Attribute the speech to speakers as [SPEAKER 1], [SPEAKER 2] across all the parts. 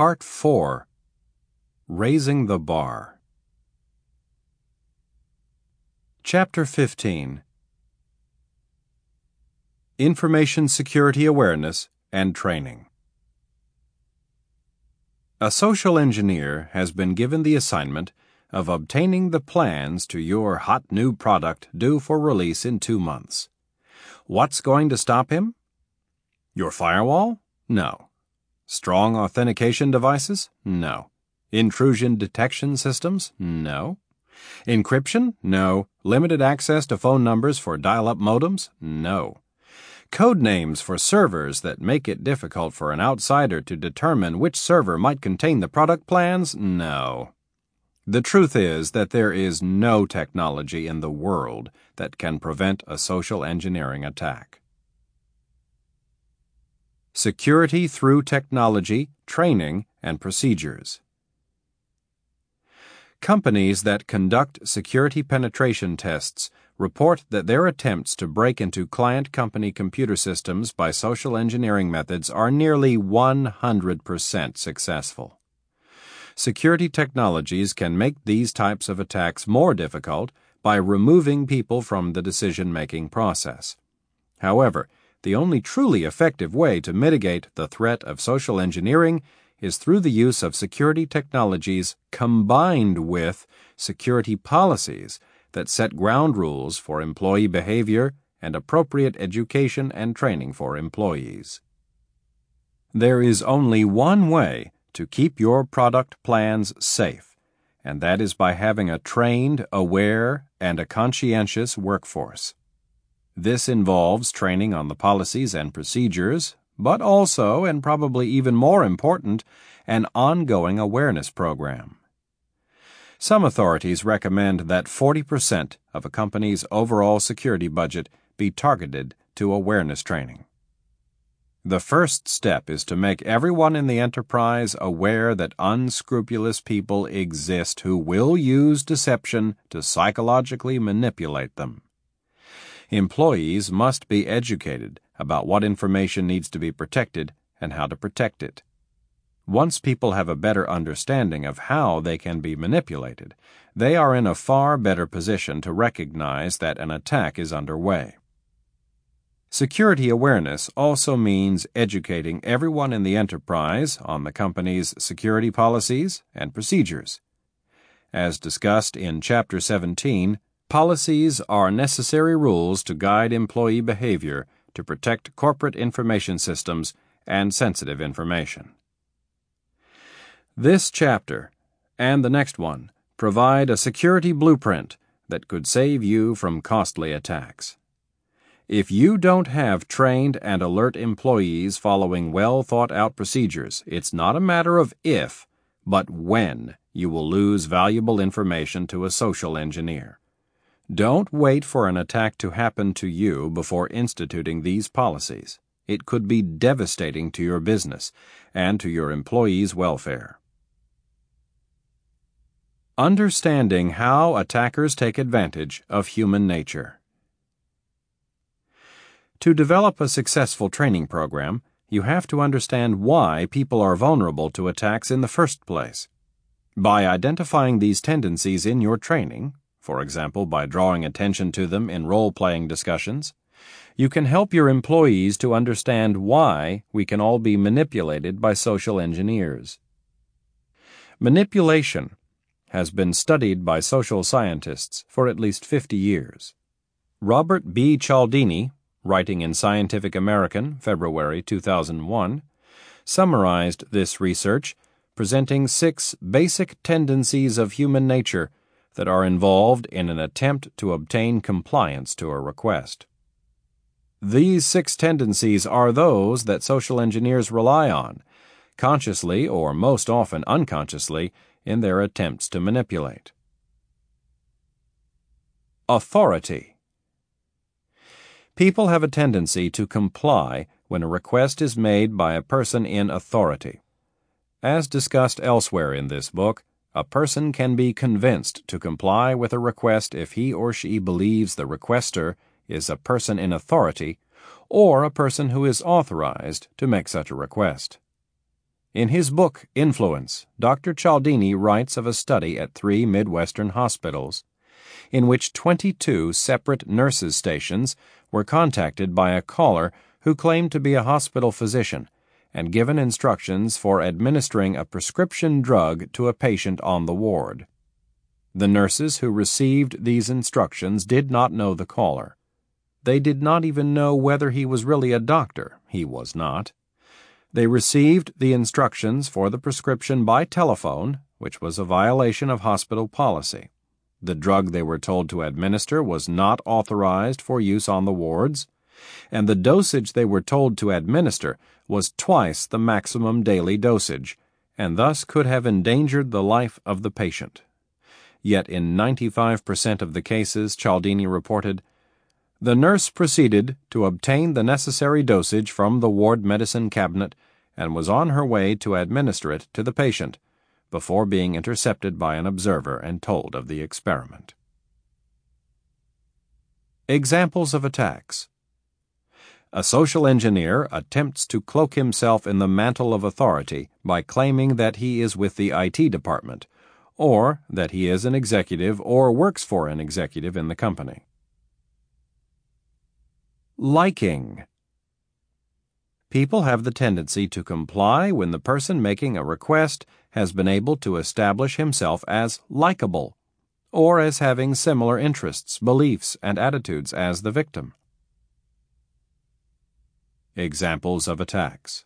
[SPEAKER 1] Part 4 Raising the Bar. Chapter 15 Information Security Awareness and Training. A social engineer has been given the assignment of obtaining the plans to your hot new product due for release in two months. What's going to stop him? Your firewall? No. Strong authentication devices? No. Intrusion detection systems? No. Encryption? No. Limited access to phone numbers for dial up modems? No. Code names for servers that make it difficult for an outsider to determine which server might contain the product plans? No. The truth is that there is no technology in the world that can prevent a social engineering attack. Security through Technology, Training, and Procedures. Companies that conduct security penetration tests report that their attempts to break into client company computer systems by social engineering methods are nearly 100% successful. Security technologies can make these types of attacks more difficult by removing people from the decision making process. However, the only truly effective way to mitigate the threat of social engineering is through the use of security technologies combined with security policies that set ground rules for employee behavior and appropriate education and training for employees. There is only one way to keep your product plans safe, and that is by having a trained, aware, and a conscientious workforce. This involves training on the policies and procedures, but also, and probably even more important, an ongoing awareness program. Some authorities recommend that 40% of a company's overall security budget be targeted to awareness training. The first step is to make everyone in the enterprise aware that unscrupulous people exist who will use deception to psychologically manipulate them employees must be educated about what information needs to be protected and how to protect it. Once people have a better understanding of how they can be manipulated, they are in a far better position to recognize that an attack is underway. Security awareness also means educating everyone in the enterprise on the company's security policies and procedures. As discussed in Chapter 17, Policies are necessary rules to guide employee behavior to protect corporate information systems and sensitive information. This chapter and the next one provide a security blueprint that could save you from costly attacks. If you don't have trained and alert employees following well thought out procedures, it's not a matter of if, but when you will lose valuable information to a social engineer. Don't wait for an attack to happen to you before instituting these policies. It could be devastating to your business and to your employees' welfare. Understanding how attackers take advantage of human nature. To develop a successful training program, you have to understand why people are vulnerable to attacks in the first place. By identifying these tendencies in your training, for example by drawing attention to them in role playing discussions, you can help your employees to understand why we can all be manipulated by social engineers. Manipulation has been studied by social scientists for at least 50 years. Robert B. Cialdini, writing in Scientific American, February 2001, summarized this research, presenting six basic tendencies of human nature that are involved in an attempt to obtain compliance to a request. These six tendencies are those that social engineers rely on, consciously or most often unconsciously, in their attempts to manipulate. Authority People have a tendency to comply when a request is made by a person in authority. As discussed elsewhere in this book, a person can be convinced to comply with a request if he or she believes the requester is a person in authority or a person who is authorized to make such a request. In his book Influence, Dr. Cialdini writes of a study at three Midwestern hospitals in which 22 separate nurses' stations were contacted by a caller who claimed to be a hospital physician and given instructions for administering a prescription drug to a patient on the ward. The nurses who received these instructions did not know the caller. They did not even know whether he was really a doctor. He was not. They received the instructions for the prescription by telephone, which was a violation of hospital policy. The drug they were told to administer was not authorized for use on the wards, and the dosage they were told to administer was twice the maximum daily dosage, and thus could have endangered the life of the patient. Yet in 95% of the cases, Cialdini reported, the nurse proceeded to obtain the necessary dosage from the ward medicine cabinet and was on her way to administer it to the patient before being intercepted by an observer and told of the experiment. Examples of attacks A social engineer attempts to cloak himself in the mantle of authority by claiming that he is with the IT department or that he is an executive or works for an executive in the company. Liking People have the tendency to comply when the person making a request has been able to establish himself as likable, or as having similar interests, beliefs, and attitudes as the victim. Examples of attacks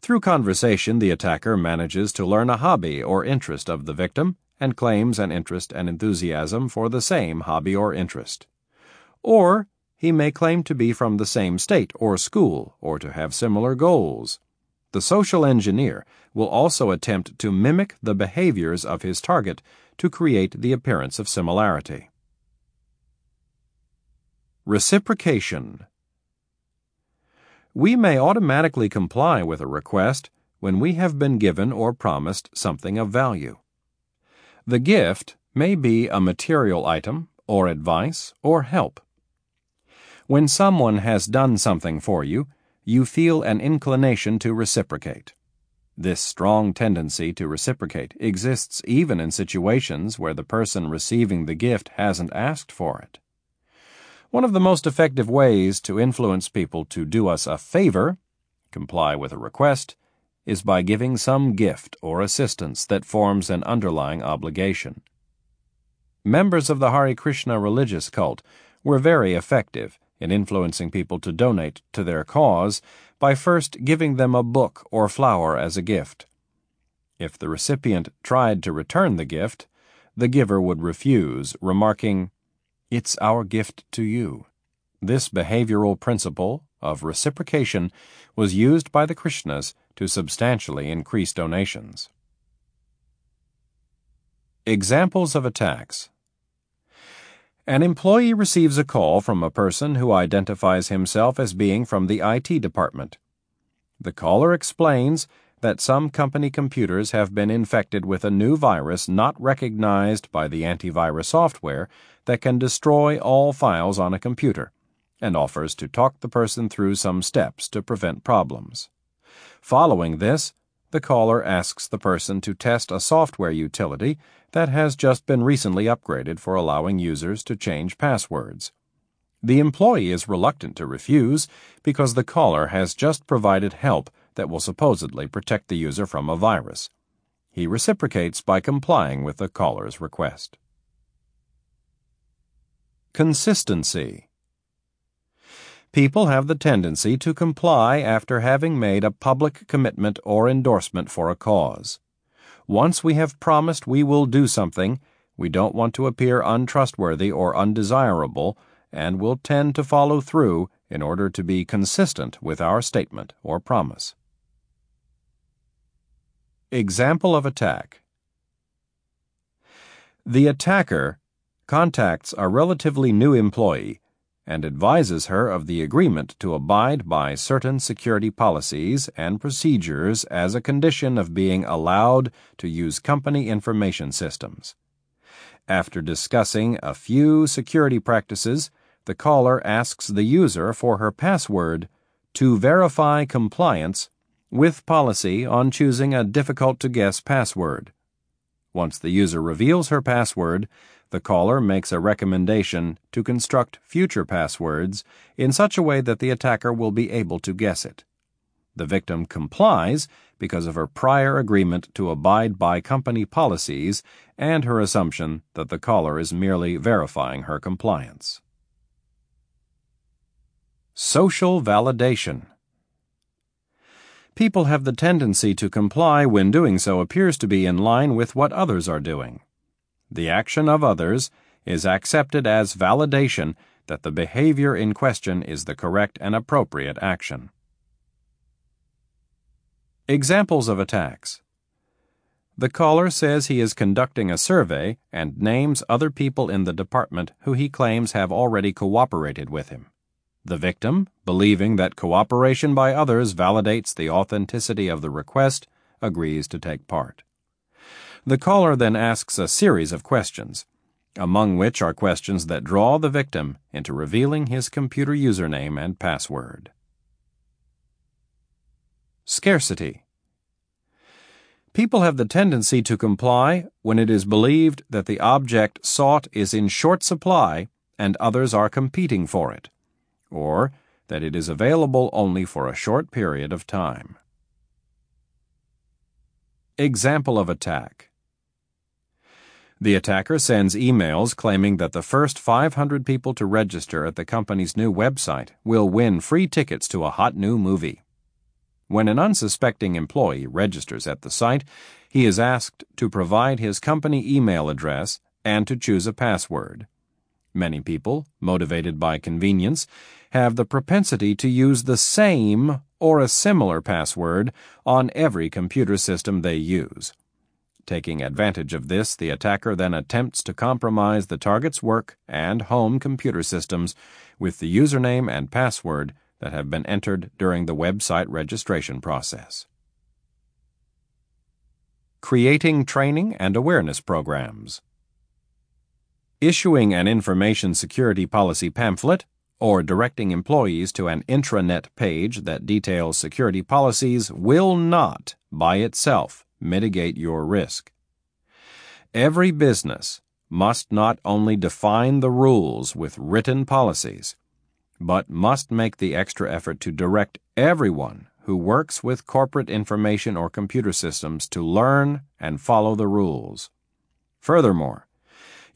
[SPEAKER 1] through conversation, the attacker manages to learn a hobby or interest of the victim and claims an interest and enthusiasm for the same hobby or interest. Or he may claim to be from the same state or school or to have similar goals. The social engineer will also attempt to mimic the behaviors of his target to create the appearance of similarity. Reciprocation we may automatically comply with a request when we have been given or promised something of value. The gift may be a material item, or advice, or help. When someone has done something for you, you feel an inclination to reciprocate. This strong tendency to reciprocate exists even in situations where the person receiving the gift hasn't asked for it. One of the most effective ways to influence people to do us a favor, comply with a request, is by giving some gift or assistance that forms an underlying obligation. Members of the Hare Krishna religious cult were very effective in influencing people to donate to their cause by first giving them a book or flower as a gift. If the recipient tried to return the gift, the giver would refuse, remarking, it's our gift to you. This behavioral principle of reciprocation was used by the Krishnas to substantially increase donations. Examples of attacks An employee receives a call from a person who identifies himself as being from the IT department. The caller explains that some company computers have been infected with a new virus not recognized by the antivirus software that can destroy all files on a computer, and offers to talk the person through some steps to prevent problems. Following this, the caller asks the person to test a software utility that has just been recently upgraded for allowing users to change passwords. The employee is reluctant to refuse because the caller has just provided help that will supposedly protect the user from a virus. He reciprocates by complying with the caller's request. Consistency People have the tendency to comply after having made a public commitment or endorsement for a cause. Once we have promised we will do something, we don't want to appear untrustworthy or undesirable and will tend to follow through in order to be consistent with our statement or promise. Example of attack The attacker contacts a relatively new employee and advises her of the agreement to abide by certain security policies and procedures as a condition of being allowed to use company information systems. After discussing a few security practices, the caller asks the user for her password to verify compliance with policy on choosing a difficult to guess password. Once the user reveals her password, the caller makes a recommendation to construct future passwords in such a way that the attacker will be able to guess it. The victim complies because of her prior agreement to abide by company policies and her assumption that the caller is merely verifying her compliance. Social validation. People have the tendency to comply when doing so appears to be in line with what others are doing. The action of others is accepted as validation that the behavior in question is the correct and appropriate action. Examples of attacks The caller says he is conducting a survey and names other people in the department who he claims have already cooperated with him. The victim, believing that cooperation by others validates the authenticity of the request, agrees to take part. The caller then asks a series of questions, among which are questions that draw the victim into revealing his computer username and password. Scarcity. People have the tendency to comply when it is believed that the object sought is in short supply and others are competing for it or that it is available only for a short period of time. Example of attack The attacker sends emails claiming that the first 500 people to register at the company's new website will win free tickets to a hot new movie. When an unsuspecting employee registers at the site, he is asked to provide his company email address and to choose a password. Many people, motivated by convenience, have the propensity to use the same or a similar password on every computer system they use. Taking advantage of this, the attacker then attempts to compromise the target's work and home computer systems with the username and password that have been entered during the website registration process. Creating training and awareness programs. Issuing an information security policy pamphlet or directing employees to an intranet page that details security policies will not, by itself, mitigate your risk. Every business must not only define the rules with written policies, but must make the extra effort to direct everyone who works with corporate information or computer systems to learn and follow the rules. Furthermore,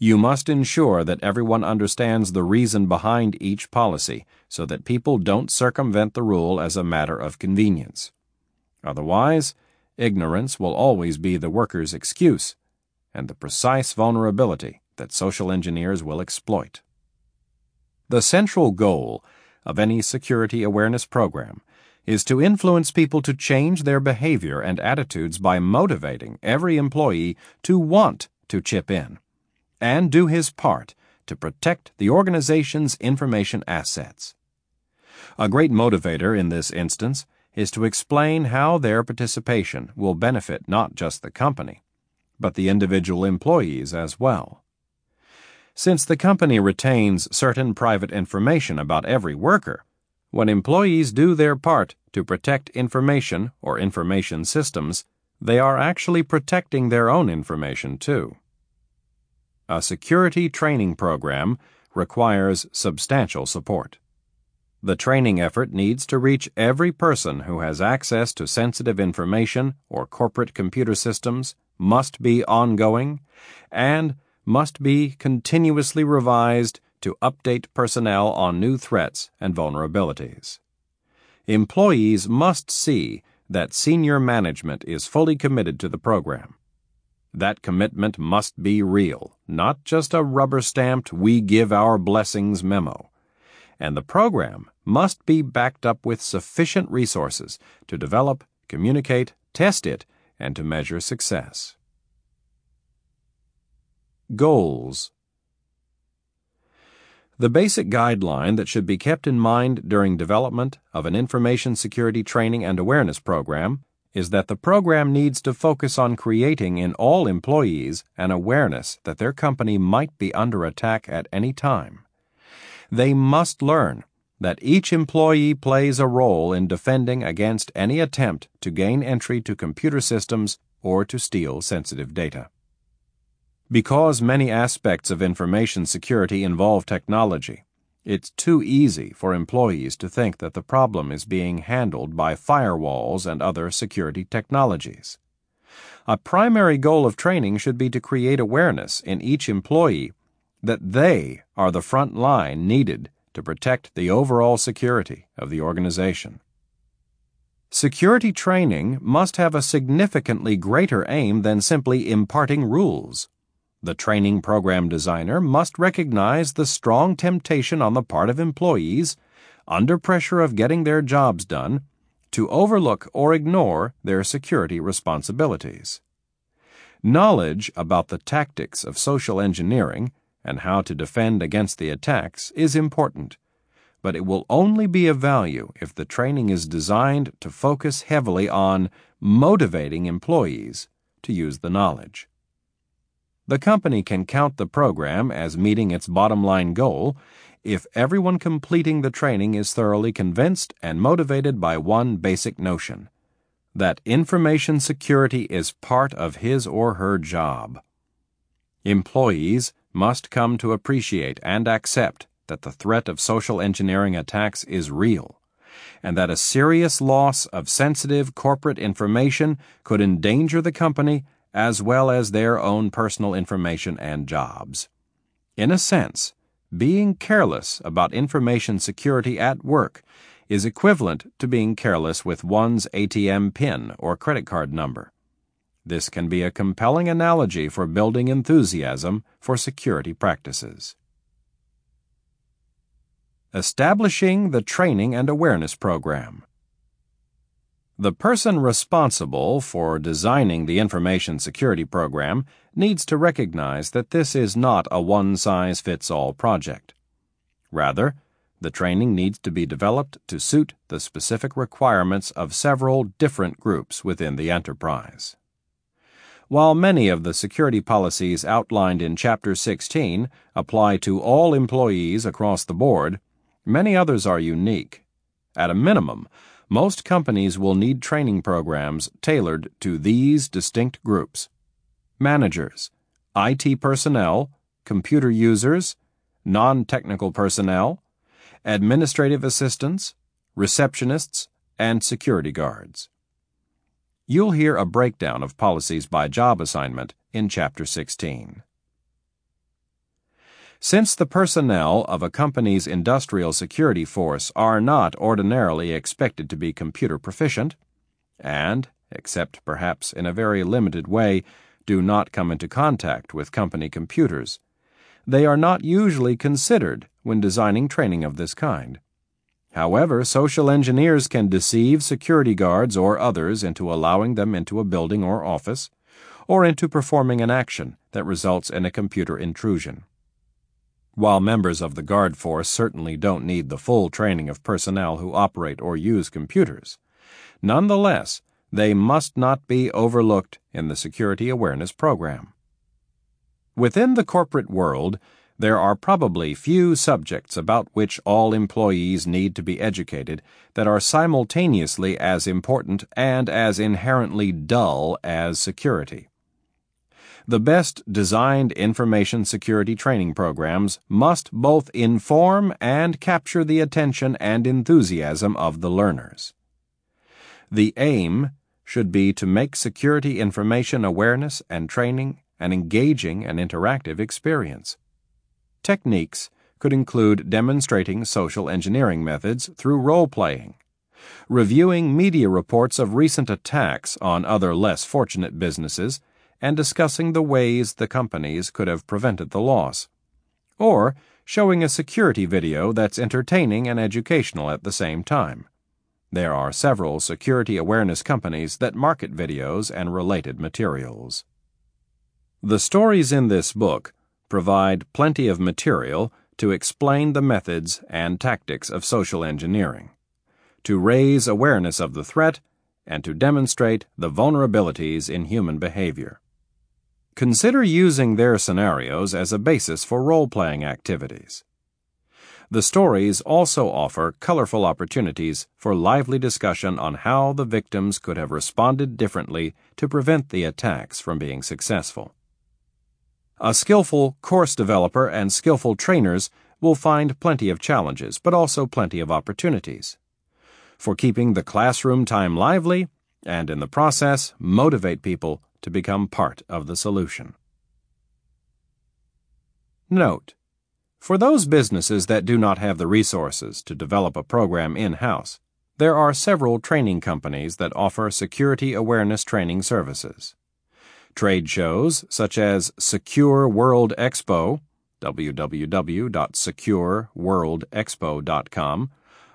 [SPEAKER 1] you must ensure that everyone understands the reason behind each policy so that people don't circumvent the rule as a matter of convenience. Otherwise, ignorance will always be the worker's excuse and the precise vulnerability that social engineers will exploit. The central goal of any security awareness program is to influence people to change their behavior and attitudes by motivating every employee to want to chip in and do his part to protect the organization's information assets. A great motivator in this instance is to explain how their participation will benefit not just the company, but the individual employees as well. Since the company retains certain private information about every worker, when employees do their part to protect information or information systems, they are actually protecting their own information too a security training program requires substantial support. The training effort needs to reach every person who has access to sensitive information or corporate computer systems, must be ongoing, and must be continuously revised to update personnel on new threats and vulnerabilities. Employees must see that senior management is fully committed to the program that commitment must be real, not just a rubber stamped we give our blessings memo. And the program must be backed up with sufficient resources to develop, communicate, test it, and to measure success. Goals The basic guideline that should be kept in mind during development of an information security training and awareness program is that the program needs to focus on creating in all employees an awareness that their company might be under attack at any time. They must learn that each employee plays a role in defending against any attempt to gain entry to computer systems or to steal sensitive data. Because many aspects of information security involve technology, it's too easy for employees to think that the problem is being handled by firewalls and other security technologies. A primary goal of training should be to create awareness in each employee that they are the front line needed to protect the overall security of the organization. Security training must have a significantly greater aim than simply imparting rules. The training program designer must recognize the strong temptation on the part of employees, under pressure of getting their jobs done, to overlook or ignore their security responsibilities. Knowledge about the tactics of social engineering and how to defend against the attacks is important, but it will only be of value if the training is designed to focus heavily on motivating employees to use the knowledge. The company can count the program as meeting its bottom line goal if everyone completing the training is thoroughly convinced and motivated by one basic notion that information security is part of his or her job. Employees must come to appreciate and accept that the threat of social engineering attacks is real and that a serious loss of sensitive corporate information could endanger the company as well as their own personal information and jobs. In a sense, being careless about information security at work is equivalent to being careless with one's ATM PIN or credit card number. This can be a compelling analogy for building enthusiasm for security practices. Establishing the Training and Awareness Program. The person responsible for designing the information security program needs to recognize that this is not a one size fits all project. Rather, the training needs to be developed to suit the specific requirements of several different groups within the enterprise. While many of the security policies outlined in Chapter 16 apply to all employees across the board, many others are unique. At a minimum, most companies will need training programs tailored to these distinct groups managers, IT personnel, computer users, non technical personnel, administrative assistants, receptionists, and security guards. You'll hear a breakdown of policies by job assignment in Chapter 16. Since the personnel of a company's industrial security force are not ordinarily expected to be computer proficient, and, except perhaps in a very limited way, do not come into contact with company computers, they are not usually considered when designing training of this kind. However, social engineers can deceive security guards or others into allowing them into a building or office, or into performing an action that results in a computer intrusion. While members of the Guard Force certainly don't need the full training of personnel who operate or use computers, nonetheless, they must not be overlooked in the Security Awareness Program. Within the corporate world, there are probably few subjects about which all employees need to be educated that are simultaneously as important and as inherently dull as security. The best designed information security training programs must both inform and capture the attention and enthusiasm of the learners. The aim should be to make security information awareness and training an engaging and interactive experience. Techniques could include demonstrating social engineering methods through role playing, reviewing media reports of recent attacks on other less fortunate businesses and discussing the ways the companies could have prevented the loss. Or showing a security video that's entertaining and educational at the same time. There are several security awareness companies that market videos and related materials. The stories in this book provide plenty of material to explain the methods and tactics of social engineering, to raise awareness of the threat, and to demonstrate the vulnerabilities in human behavior. Consider using their scenarios as a basis for role playing activities. The stories also offer colorful opportunities for lively discussion on how the victims could have responded differently to prevent the attacks from being successful. A skillful course developer and skillful trainers will find plenty of challenges, but also plenty of opportunities. For keeping the classroom time lively, and in the process, motivate people to become part of the solution. Note For those businesses that do not have the resources to develop a program in house, there are several training companies that offer security awareness training services. Trade shows such as Secure World Expo, www.secureworldexpo.com,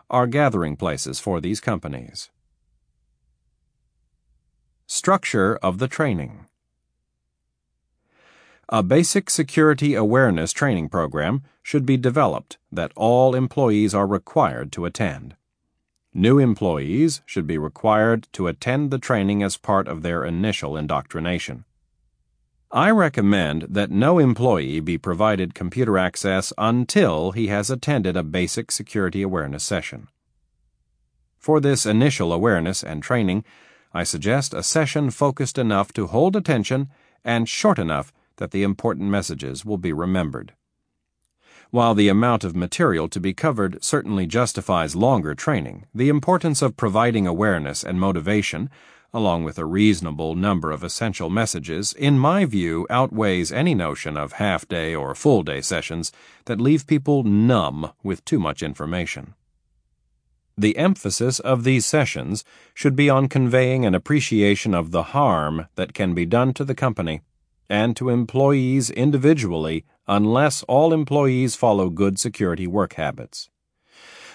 [SPEAKER 1] are gathering places for these companies. Structure of the training A basic security awareness training program should be developed that all employees are required to attend. New employees should be required to attend the training as part of their initial indoctrination. I recommend that no employee be provided computer access until he has attended a basic security awareness session. For this initial awareness and training, I suggest a session focused enough to hold attention and short enough that the important messages will be remembered. While the amount of material to be covered certainly justifies longer training, the importance of providing awareness and motivation, along with a reasonable number of essential messages, in my view outweighs any notion of half day or full day sessions that leave people numb with too much information. The emphasis of these sessions should be on conveying an appreciation of the harm that can be done to the company and to employees individually unless all employees follow good security work habits.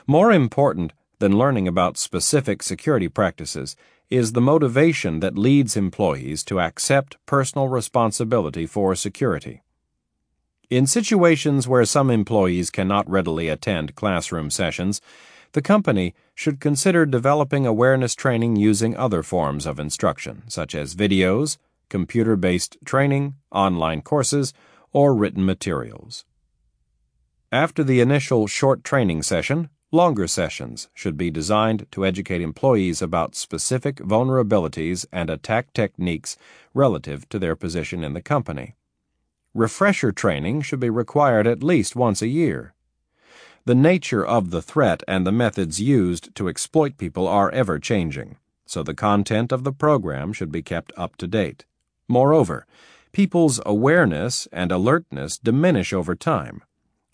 [SPEAKER 1] More important than learning about specific security practices is the motivation that leads employees to accept personal responsibility for security. In situations where some employees cannot readily attend classroom sessions, the company should consider developing awareness training using other forms of instruction, such as videos, computer based training, online courses, or written materials. After the initial short training session, longer sessions should be designed to educate employees about specific vulnerabilities and attack techniques relative to their position in the company. Refresher training should be required at least once a year. The nature of the threat and the methods used to exploit people are ever changing, so the content of the program should be kept up to date. Moreover, people's awareness and alertness diminish over time,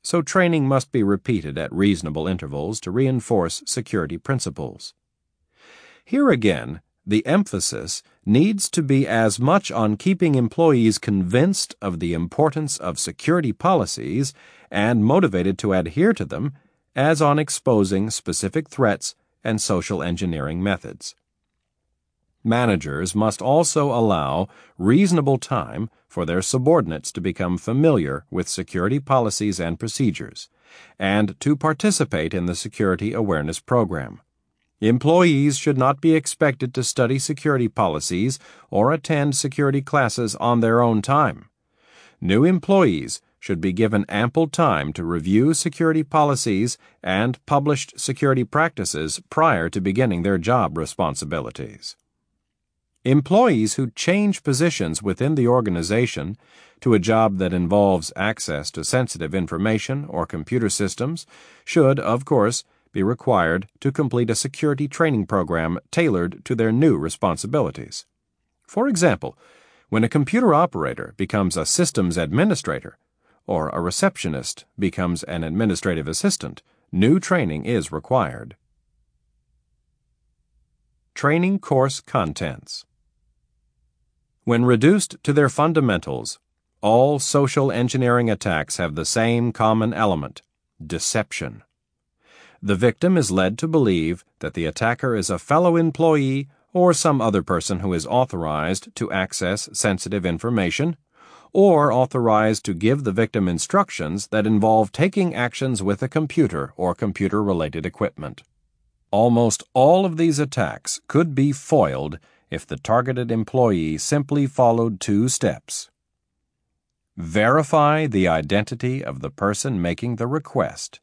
[SPEAKER 1] so training must be repeated at reasonable intervals to reinforce security principles. Here again, the emphasis needs to be as much on keeping employees convinced of the importance of security policies and motivated to adhere to them as on exposing specific threats and social engineering methods. Managers must also allow reasonable time for their subordinates to become familiar with security policies and procedures, and to participate in the security awareness program. Employees should not be expected to study security policies or attend security classes on their own time. New employees should be given ample time to review security policies and published security practices prior to beginning their job responsibilities. Employees who change positions within the organization to a job that involves access to sensitive information or computer systems should, of course, be required to complete a security training program tailored to their new responsibilities. For example, when a computer operator becomes a systems administrator, or a receptionist becomes an administrative assistant, new training is required. Training Course Contents When reduced to their fundamentals, all social engineering attacks have the same common element deception. The victim is led to believe that the attacker is a fellow employee or some other person who is authorized to access sensitive information or authorized to give the victim instructions that involve taking actions with a computer or computer related equipment. Almost all of these attacks could be foiled if the targeted employee simply followed two steps. Verify the identity of the person making the request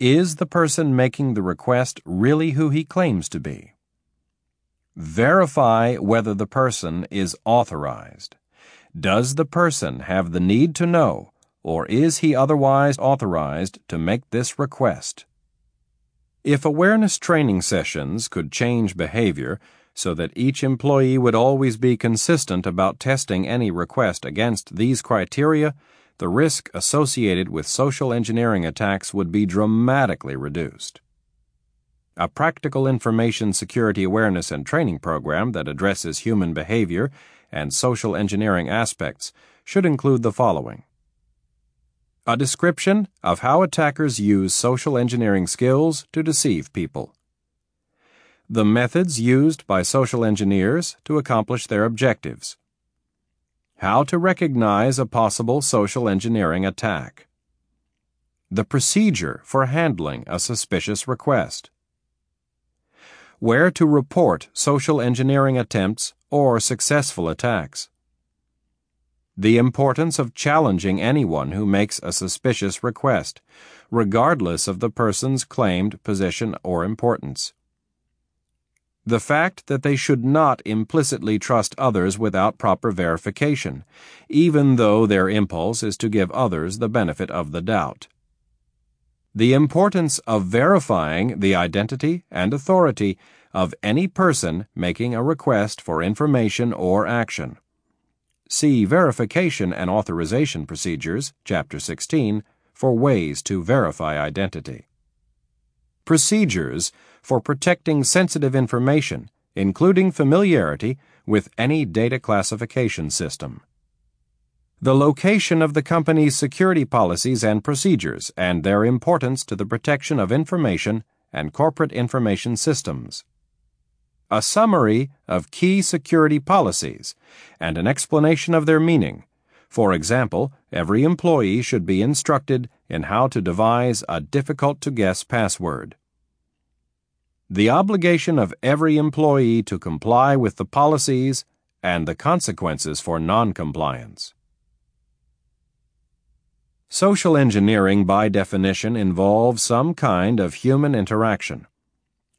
[SPEAKER 1] Is the person making the request really who he claims to be? Verify whether the person is authorized. Does the person have the need to know, or is he otherwise authorized to make this request? If awareness training sessions could change behavior so that each employee would always be consistent about testing any request against these criteria, the risk associated with social engineering attacks would be dramatically reduced. A practical information security awareness and training program that addresses human behavior and social engineering aspects should include the following. A description of how attackers use social engineering skills to deceive people, the methods used by social engineers to accomplish their objectives, how to recognize a possible social engineering attack, the procedure for handling a suspicious request where to report social engineering attempts or successful attacks. The importance of challenging anyone who makes a suspicious request, regardless of the person's claimed position or importance. The fact that they should not implicitly trust others without proper verification, even though their impulse is to give others the benefit of the doubt the importance of verifying the identity and authority of any person making a request for information or action. See Verification and Authorization Procedures, Chapter 16, for ways to verify identity. Procedures for protecting sensitive information, including familiarity with any data classification system the location of the company's security policies and procedures and their importance to the protection of information and corporate information systems. A summary of key security policies and an explanation of their meaning. For example, every employee should be instructed in how to devise a difficult to guess password. The obligation of every employee to comply with the policies and the consequences for noncompliance. Social engineering, by definition, involves some kind of human interaction.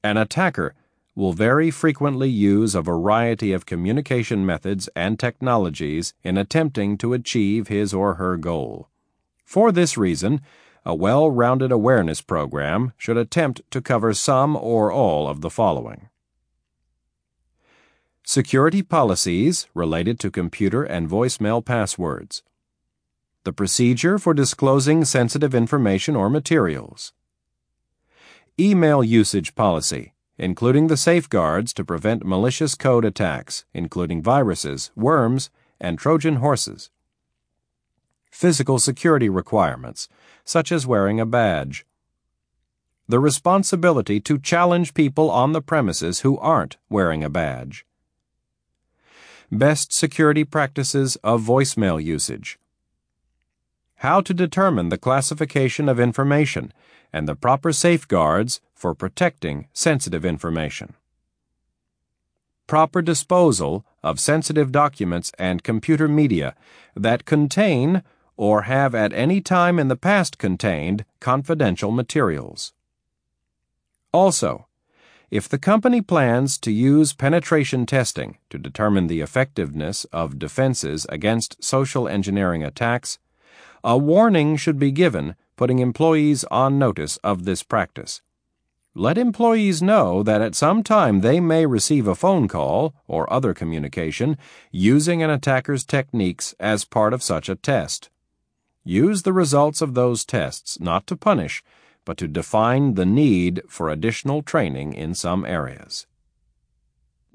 [SPEAKER 1] An attacker will very frequently use a variety of communication methods and technologies in attempting to achieve his or her goal. For this reason, a well rounded awareness program should attempt to cover some or all of the following Security policies related to computer and voicemail passwords the procedure for disclosing sensitive information or materials. Email usage policy, including the safeguards to prevent malicious code attacks, including viruses, worms, and Trojan horses. Physical security requirements, such as wearing a badge. The responsibility to challenge people on the premises who aren't wearing a badge. Best security practices of voicemail usage how to determine the classification of information and the proper safeguards for protecting sensitive information. Proper disposal of sensitive documents and computer media that contain or have at any time in the past contained confidential materials. Also, if the company plans to use penetration testing to determine the effectiveness of defenses against social engineering attacks, a warning should be given, putting employees on notice of this practice. Let employees know that at some time they may receive a phone call or other communication using an attacker's techniques as part of such a test. Use the results of those tests not to punish, but to define the need for additional training in some areas.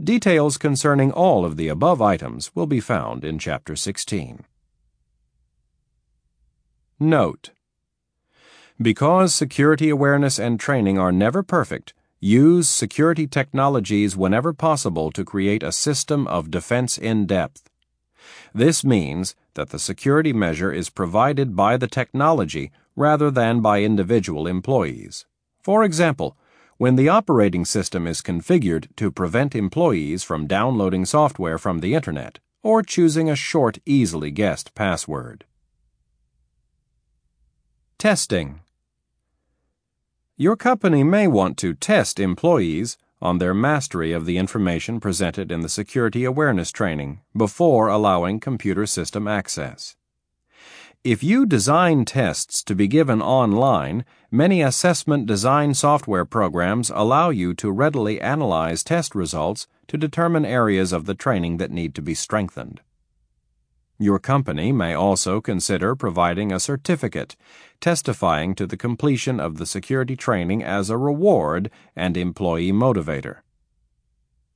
[SPEAKER 1] Details concerning all of the above items will be found in Chapter 16. Note Because security awareness and training are never perfect, use security technologies whenever possible to create a system of defense in depth. This means that the security measure is provided by the technology rather than by individual employees. For example, when the operating system is configured to prevent employees from downloading software from the Internet or choosing a short, easily guessed password. Testing Your company may want to test employees on their mastery of the information presented in the security awareness training before allowing computer system access. If you design tests to be given online, many assessment design software programs allow you to readily analyze test results to determine areas of the training that need to be strengthened. Your company may also consider providing a certificate testifying to the completion of the security training as a reward and employee motivator.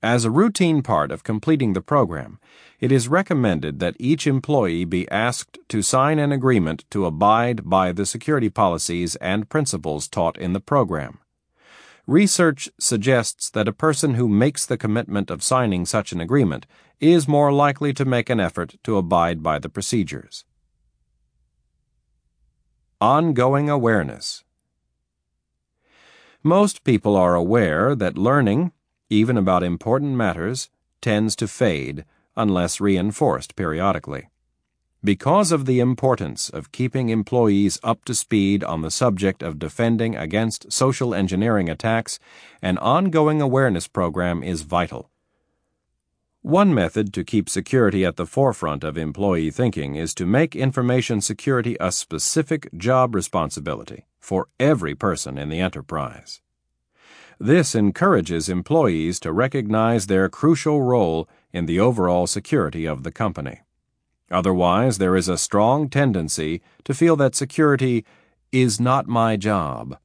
[SPEAKER 1] As a routine part of completing the program, it is recommended that each employee be asked to sign an agreement to abide by the security policies and principles taught in the program. Research suggests that a person who makes the commitment of signing such an agreement is more likely to make an effort to abide by the procedures. Ongoing Awareness Most people are aware that learning, even about important matters, tends to fade unless reinforced periodically. Because of the importance of keeping employees up to speed on the subject of defending against social engineering attacks, an ongoing awareness program is vital. One method to keep security at the forefront of employee thinking is to make information security a specific job responsibility for every person in the enterprise. This encourages employees to recognize their crucial role in the overall security of the company. Otherwise, there is a strong tendency to feel that security is not my job.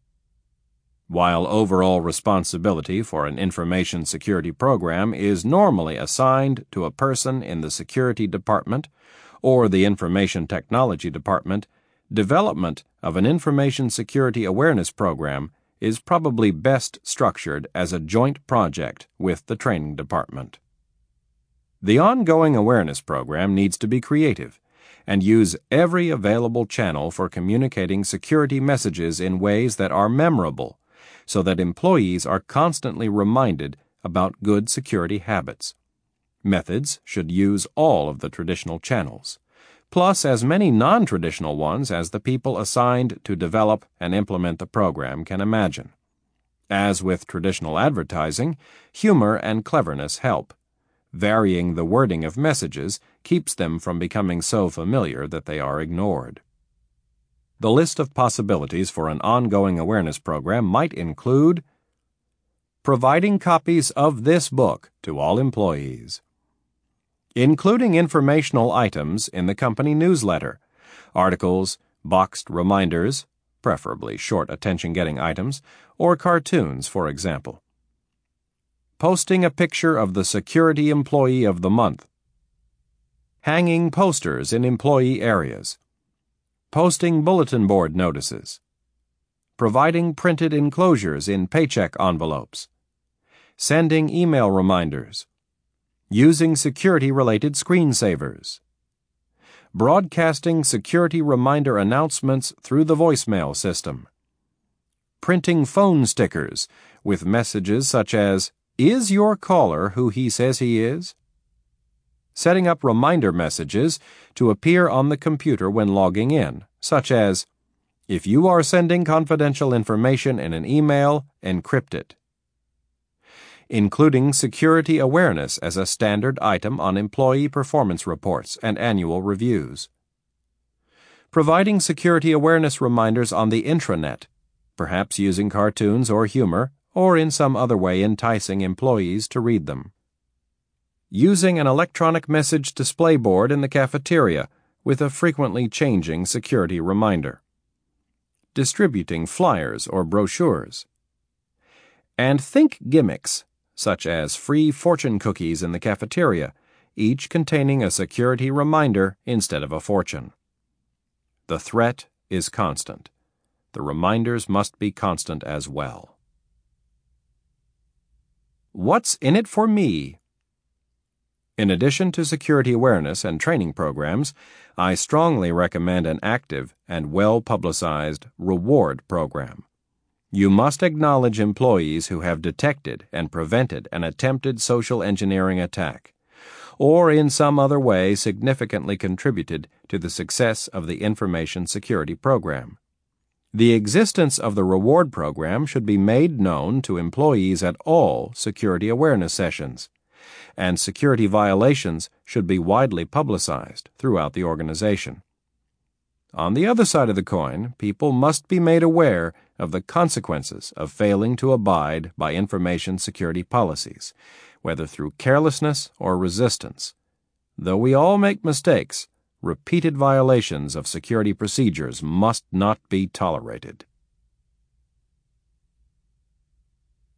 [SPEAKER 1] While overall responsibility for an information security program is normally assigned to a person in the security department or the information technology department, development of an information security awareness program is probably best structured as a joint project with the training department. The ongoing awareness program needs to be creative and use every available channel for communicating security messages in ways that are memorable so that employees are constantly reminded about good security habits. Methods should use all of the traditional channels plus as many non traditional ones as the people assigned to develop and implement the program can imagine. As with traditional advertising, humor and cleverness help. Varying the wording of messages keeps them from becoming so familiar that they are ignored. The list of possibilities for an ongoing awareness program might include providing copies of this book to all employees including informational items in the company newsletter, articles, boxed reminders, preferably short attention getting items, or cartoons, for example. Posting a picture of the Security Employee of the Month. Hanging posters in employee areas. Posting bulletin board notices. Providing printed enclosures in paycheck envelopes. Sending email reminders using security related screensavers, broadcasting security reminder announcements through the voicemail system, printing phone stickers with messages such as, Is your caller who he says he is? Setting up reminder messages to appear on the computer when logging in, such as, If you are sending confidential information in an email, encrypt it including security awareness as a standard item on employee performance reports and annual reviews. Providing security awareness reminders on the intranet, perhaps using cartoons or humor, or in some other way enticing employees to read them. Using an electronic message display board in the cafeteria with a frequently changing security reminder. Distributing flyers or brochures. And think gimmicks such as free fortune cookies in the cafeteria, each containing a security reminder instead of a fortune. The threat is constant. The reminders must be constant as well. What's in it for me? In addition to security awareness and training programs, I strongly recommend an active and well publicized reward program. You must acknowledge employees who have detected and prevented an attempted social engineering attack, or in some other way significantly contributed to the success of the information security program. The existence of the reward program should be made known to employees at all security awareness sessions, and security violations should be widely publicized throughout the organization. On the other side of the coin, people must be made aware of the consequences of failing to abide by information security policies, whether through carelessness or resistance. Though we all make mistakes, repeated violations of security procedures must not be tolerated.